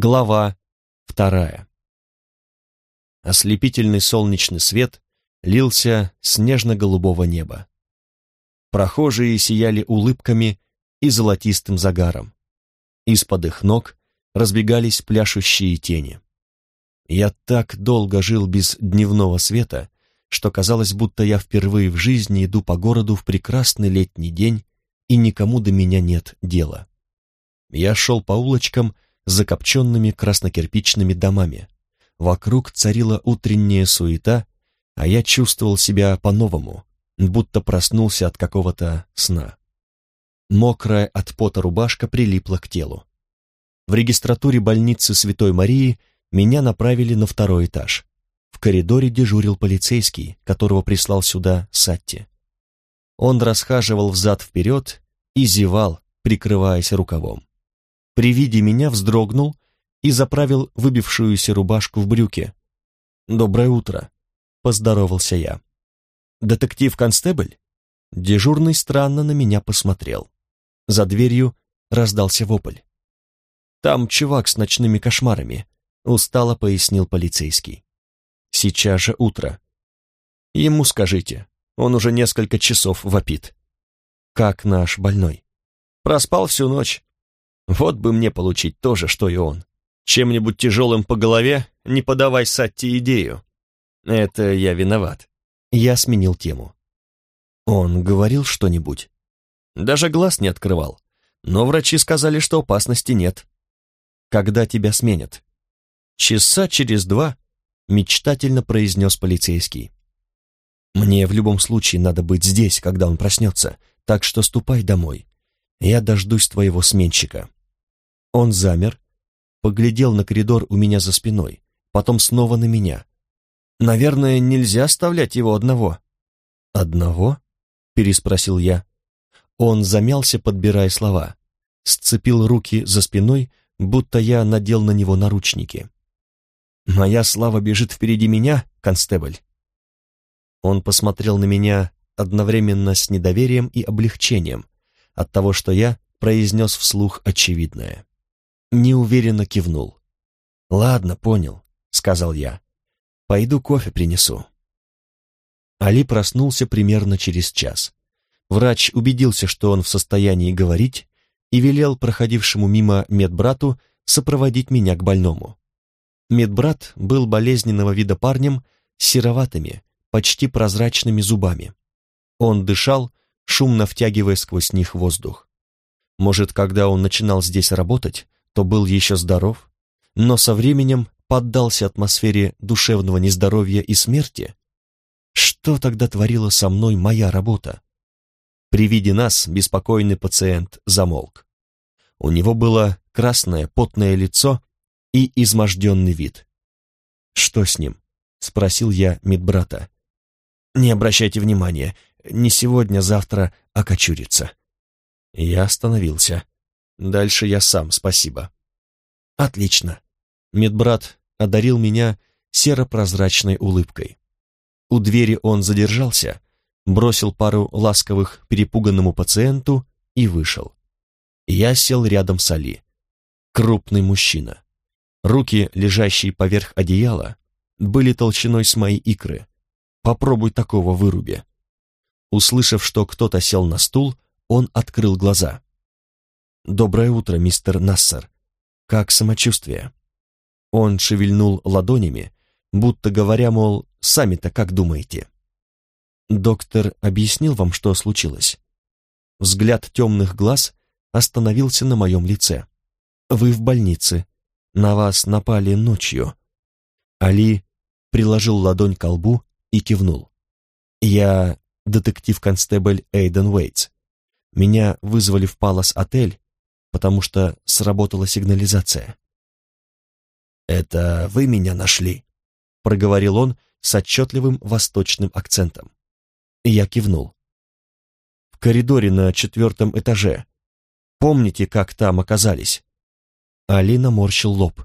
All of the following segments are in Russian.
Глава вторая. Ослепительный солнечный свет лился с нежно-голубого неба. Прохожие сияли улыбками и золотистым загаром. Из-под их ног разбегались пляшущие тени. Я так долго жил без дневного света, что казалось, будто я впервые в жизни иду по городу в прекрасный летний день, и никому до меня нет дела. Я шел по улочкам закопченными краснокирпичными домами. Вокруг царила утренняя суета, а я чувствовал себя по-новому, будто проснулся от какого-то сна. Мокрая от пота рубашка прилипла к телу. В регистратуре больницы Святой Марии меня направили на второй этаж. В коридоре дежурил полицейский, которого прислал сюда Сатти. Он расхаживал взад-вперед и зевал, прикрываясь рукавом. При виде меня вздрогнул и заправил выбившуюся рубашку в брюки. «Доброе утро», — поздоровался я. «Детектив-констебль?» Дежурный странно на меня посмотрел. За дверью раздался вопль. «Там чувак с ночными кошмарами», — устало пояснил полицейский. «Сейчас же утро. Ему скажите, он уже несколько часов вопит. Как наш больной? Проспал всю ночь. Вот бы мне получить то же, что и он. Чем-нибудь тяжелым по голове не подавай Сатти идею. Это я виноват. Я сменил тему. Он говорил что-нибудь? Даже глаз не открывал. Но врачи сказали, что опасности нет. Когда тебя сменят? Часа через два, мечтательно произнес полицейский. Мне в любом случае надо быть здесь, когда он проснется, так что ступай домой. Я дождусь твоего сменщика. Он замер, поглядел на коридор у меня за спиной, потом снова на меня. Наверное, нельзя оставлять его одного. Одного? переспросил я. Он замялся, подбирая слова, сцепил руки за спиной, будто я надел на него наручники. «Моя слава бежит впереди меня, констебль». Он посмотрел на меня одновременно с недоверием и облегчением от того, что я произнес вслух очевидное неуверенно кивнул. «Ладно, понял», — сказал я. «Пойду кофе принесу». Али проснулся примерно через час. Врач убедился, что он в состоянии говорить, и велел проходившему мимо медбрату сопроводить меня к больному. Медбрат был болезненного вида парнем с сероватыми, почти прозрачными зубами. Он дышал, шумно втягивая сквозь них воздух. Может, когда он начинал здесь работать, то был еще здоров, но со временем поддался атмосфере душевного нездоровья и смерти? Что тогда творила со мной моя работа? При виде нас беспокойный пациент замолк. У него было красное потное лицо и изможденный вид. «Что с ним?» — спросил я медбрата. «Не обращайте внимания, не сегодня, завтра окочурится». Я остановился. Дальше я сам, спасибо. Отлично. Медбрат одарил меня серо-прозрачной улыбкой. У двери он задержался, бросил пару ласковых перепуганному пациенту и вышел. Я сел рядом с Али. Крупный мужчина. Руки, лежащие поверх одеяла, были толщиной с мои икры. Попробуй такого выруби. Услышав, что кто-то сел на стул, он открыл глаза. «Доброе утро, мистер Нассер. Как самочувствие?» Он шевельнул ладонями, будто говоря, мол, сами-то как думаете? Доктор объяснил вам, что случилось? Взгляд темных глаз остановился на моем лице. Вы в больнице. На вас напали ночью. Али приложил ладонь к лбу и кивнул. Я детектив-констебль Эйден Уэйтс. Меня вызвали в Палас-отель потому что сработала сигнализация. «Это вы меня нашли?» — проговорил он с отчетливым восточным акцентом. Я кивнул. «В коридоре на четвертом этаже. Помните, как там оказались?» Алина морщил лоб.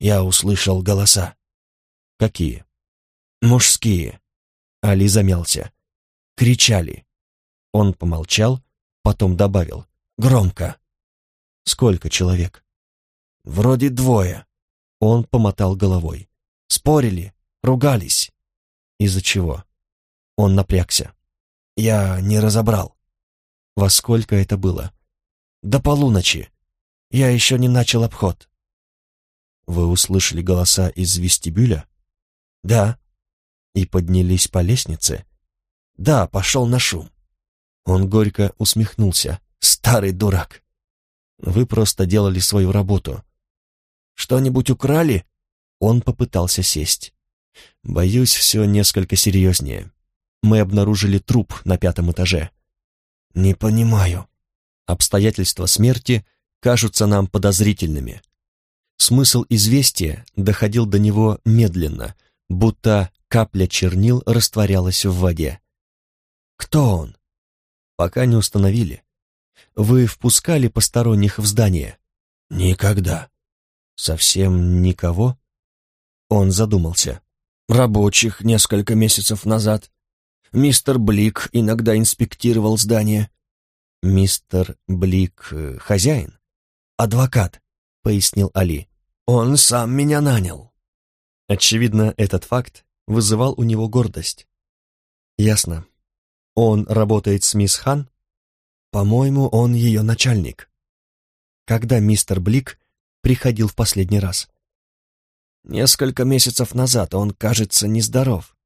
Я услышал голоса. «Какие?» «Мужские». Али замялся. «Кричали». Он помолчал, потом добавил. «Громко». Сколько человек? Вроде двое. Он помотал головой. Спорили, ругались. Из-за чего? Он напрягся. Я не разобрал. Во сколько это было? До полуночи. Я еще не начал обход. Вы услышали голоса из вестибюля? Да. И поднялись по лестнице? Да, пошел на шум. Он горько усмехнулся. Старый дурак. Вы просто делали свою работу. Что-нибудь украли? Он попытался сесть. Боюсь, все несколько серьезнее. Мы обнаружили труп на пятом этаже. Не понимаю. Обстоятельства смерти кажутся нам подозрительными. Смысл известия доходил до него медленно, будто капля чернил растворялась в воде. Кто он? Пока не установили. Вы впускали посторонних в здание? Никогда. Совсем никого? Он задумался. Рабочих несколько месяцев назад. Мистер Блик иногда инспектировал здание. Мистер Блик э, хозяин? Адвокат, пояснил Али. Он сам меня нанял. Очевидно, этот факт вызывал у него гордость. Ясно. Он работает с мисс Хан? По-моему, он ее начальник. Когда мистер Блик приходил в последний раз. Несколько месяцев назад он, кажется, нездоров.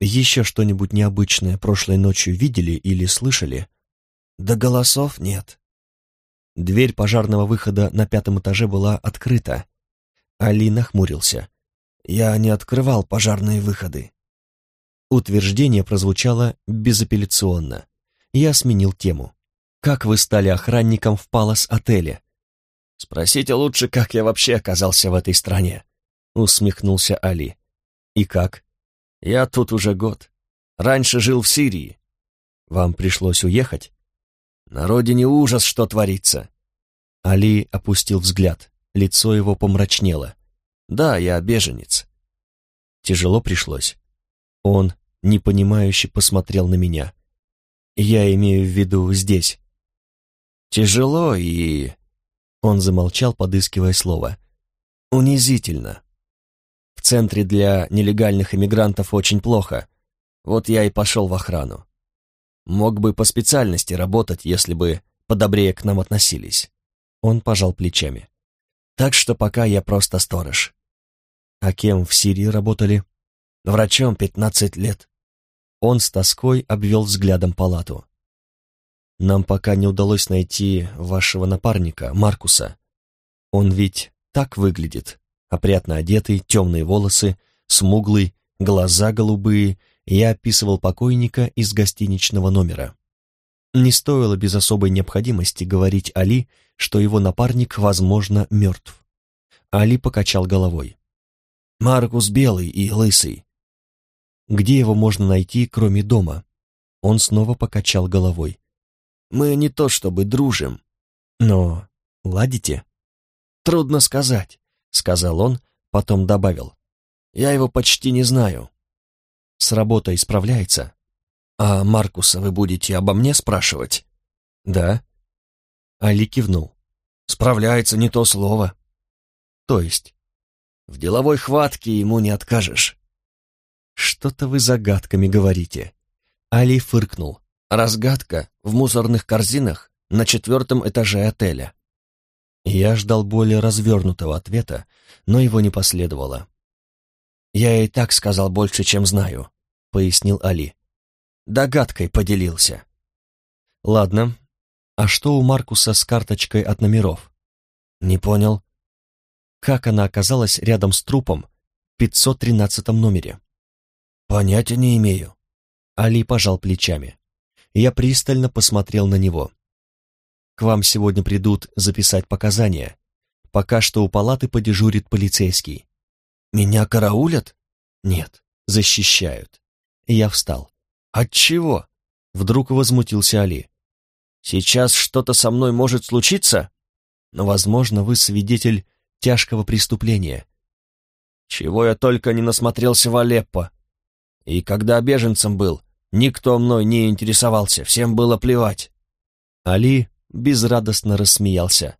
Еще что-нибудь необычное прошлой ночью видели или слышали? Да голосов нет. Дверь пожарного выхода на пятом этаже была открыта. Али нахмурился. Я не открывал пожарные выходы. Утверждение прозвучало безапелляционно. Я сменил тему. Как вы стали охранником в Палас-отеле? Спросите лучше, как я вообще оказался в этой стране, усмехнулся Али. И как? Я тут уже год. Раньше жил в Сирии. Вам пришлось уехать? На родине ужас, что творится. Али опустил взгляд, лицо его помрачнело. Да, я беженец. Тяжело пришлось. Он непонимающе посмотрел на меня. Я имею в виду здесь. Тяжело и он замолчал, подыскивая слово. «Унизительно. В центре для нелегальных иммигрантов очень плохо. Вот я и пошел в охрану. Мог бы по специальности работать, если бы подобрее к нам относились». Он пожал плечами. «Так что пока я просто сторож». «А кем в Сирии работали?» «Врачом пятнадцать лет». Он с тоской обвел взглядом палату. Нам пока не удалось найти вашего напарника, Маркуса. Он ведь так выглядит. Опрятно одетый, темные волосы, смуглый, глаза голубые. Я описывал покойника из гостиничного номера. Не стоило без особой необходимости говорить Али, что его напарник, возможно, мертв. Али покачал головой. «Маркус белый и лысый». «Где его можно найти, кроме дома?» Он снова покачал головой. Мы не то чтобы дружим. Но ладите? Трудно сказать, сказал он, потом добавил. Я его почти не знаю. С работой справляется? А Маркуса вы будете обо мне спрашивать? Да. Али кивнул. Справляется не то слово. То есть? В деловой хватке ему не откажешь. Что-то вы загадками говорите. Али фыркнул. Разгадка в мусорных корзинах на четвертом этаже отеля. Я ждал более развернутого ответа, но его не последовало. «Я и так сказал больше, чем знаю», — пояснил Али. «Догадкой поделился». «Ладно. А что у Маркуса с карточкой от номеров?» «Не понял». «Как она оказалась рядом с трупом в 513 номере?» «Понятия не имею». Али пожал плечами. Я пристально посмотрел на него. «К вам сегодня придут записать показания. Пока что у палаты подежурит полицейский». «Меня караулят?» «Нет, защищают». Я встал. «От чего?» Вдруг возмутился Али. «Сейчас что-то со мной может случиться?» «Но, возможно, вы свидетель тяжкого преступления». «Чего я только не насмотрелся в Алеппо. И когда беженцем был, Никто мной не интересовался, всем было плевать. Али безрадостно рассмеялся.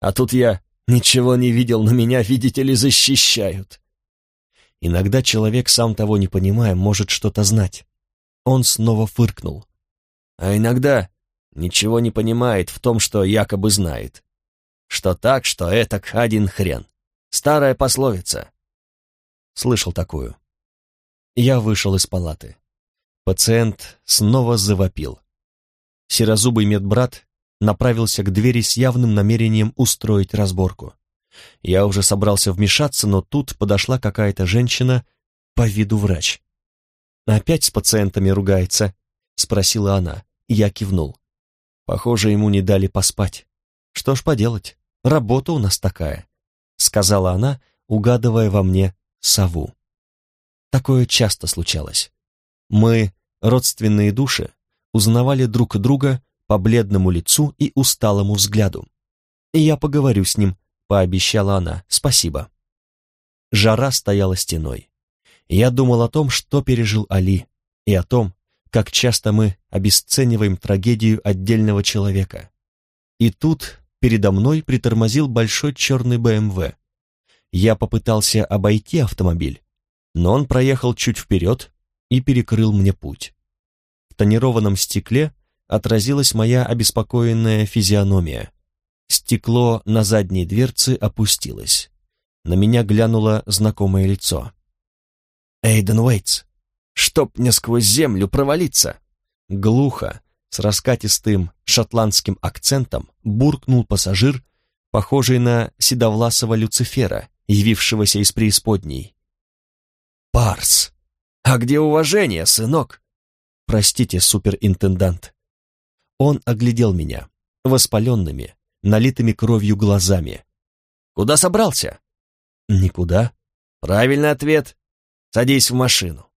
А тут я Ничего не видел, но меня, видите ли, защищают. Иногда человек, сам того не понимая, может что-то знать. Он снова фыркнул. А иногда ничего не понимает в том, что якобы знает. Что так, что это один хрен. Старая пословица. Слышал такую. Я вышел из палаты. Пациент снова завопил. Серозубый медбрат направился к двери с явным намерением устроить разборку. Я уже собрался вмешаться, но тут подошла какая-то женщина по виду врач. «Опять с пациентами ругается?» — спросила она. Я кивнул. Похоже, ему не дали поспать. Что ж поделать, работа у нас такая, сказала она, угадывая во мне сову. Такое часто случалось. Мы, родственные души, узнавали друг друга по бледному лицу и усталому взгляду. И я поговорю с ним, пообещала она. Спасибо. Жара стояла стеной. Я думал о том, что пережил Али, и о том, как часто мы обесцениваем трагедию отдельного человека. И тут передо мной притормозил большой черный БМВ. Я попытался обойти автомобиль, но он проехал чуть вперед и перекрыл мне путь. В тонированном стекле отразилась моя обеспокоенная физиономия. Стекло на задней дверце опустилось. На меня глянуло знакомое лицо. «Эйден Уэйтс, чтоб мне сквозь землю провалиться!» Глухо, с раскатистым шотландским акцентом, буркнул пассажир, похожий на седовласого Люцифера, явившегося из преисподней. «Парс! А где уважение, сынок?» «Простите, суперинтендант». Он оглядел меня воспаленными, налитыми кровью глазами. «Куда собрался?» «Никуда». «Правильный ответ. Садись в машину».